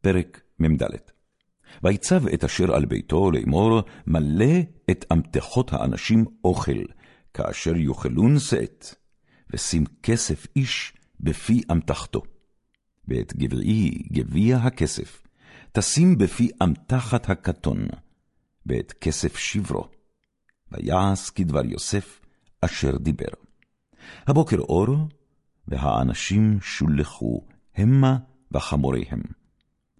פרק מ"ד ויצב את אשר על ביתו לאמור, מלא את אמתחות האנשים אוכל, כאשר יאכלון שאת, ושים כסף איש בפי אמתחתו. ואת גבעי גביע הכסף, תשים בפי אמתחת הקטון, ואת כסף שברו. ויעש כדבר יוסף אשר דיבר. הבוקר אור, והאנשים שולחו המה וחמוריהם.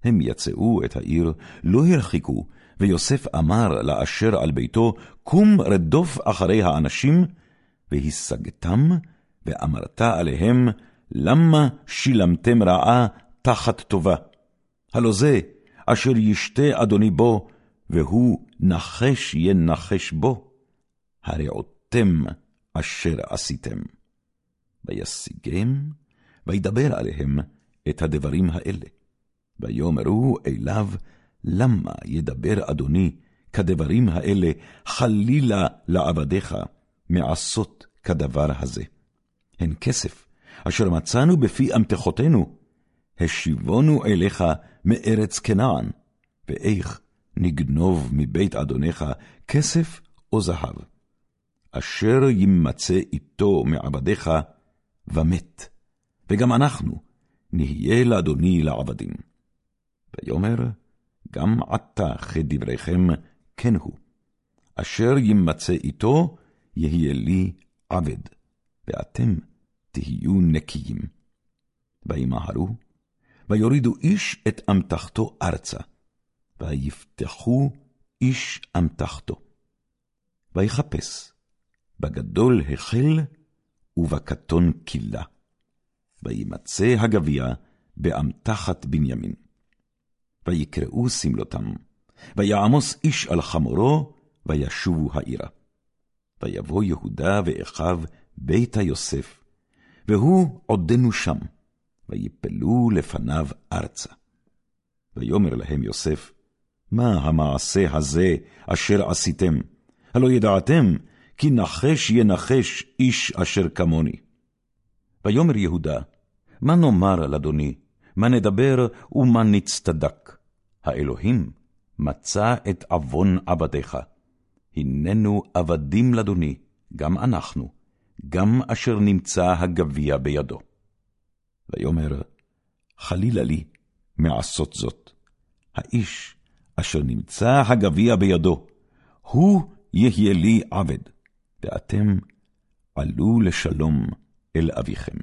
הם יצאו את העיר, לא הרחיקו, ויוסף אמר לאשר על ביתו, קום רדוף אחרי האנשים, והשגתם, ואמרת עליהם, למה שילמתם רעה תחת טובה? הלא זה, אשר ישתה אדוני בו, והוא נחש ינחש בו, הרעותם אשר עשיתם. וישיגם, וידבר עליהם את הדברים האלה. ויאמרו אליו, למה ידבר אדוני כדברים האלה, חלילה לעבדיך, מעשות כדבר הזה. הן כסף, אשר מצאנו בפי אמתחותינו, השיבונו אליך מארץ כנען, ואיך נגנוב מבית אדונך כסף או זהב. אשר יימצא איתו מעבדיך, ומת, וגם אנחנו נהיה לאדוני לעבדים. ויאמר, גם עתה כדבריכם כן הוא, אשר יימצא איתו, יהיה לי עבד, ואתם תהיו נקיים. וימהרו, ויורידו איש את אמתחתו ארצה, ויפתחו איש אמתחתו. ויחפש, בגדול החל, ובקטון כלה. וימצא הגביע באמתחת בנימין. ויקראו סמלותם, ויעמוס איש על חמורו, וישובו העירה. ויבוא יהודה ואחיו ביתה יוסף, והוא עודנו שם, ויפלו לפניו ארצה. ויאמר להם יוסף, מה המעשה הזה אשר עשיתם? הלא ידעתם, כי נחש ינחש איש אשר כמוני. ויאמר יהודה, מה נאמר לאדוני, מה נדבר ומה נצטדק? האלוהים מצא את עוון עבדיך. הננו עבדים לאדוני, גם אנחנו, גם אשר נמצא הגביע בידו. ויאמר, חלילה לי מעשות זאת. האיש אשר נמצא הגביע בידו, הוא יהיה לי עבד, ואתם עלו לשלום אל אביכם.